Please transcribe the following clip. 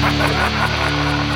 ha ha ha ha ha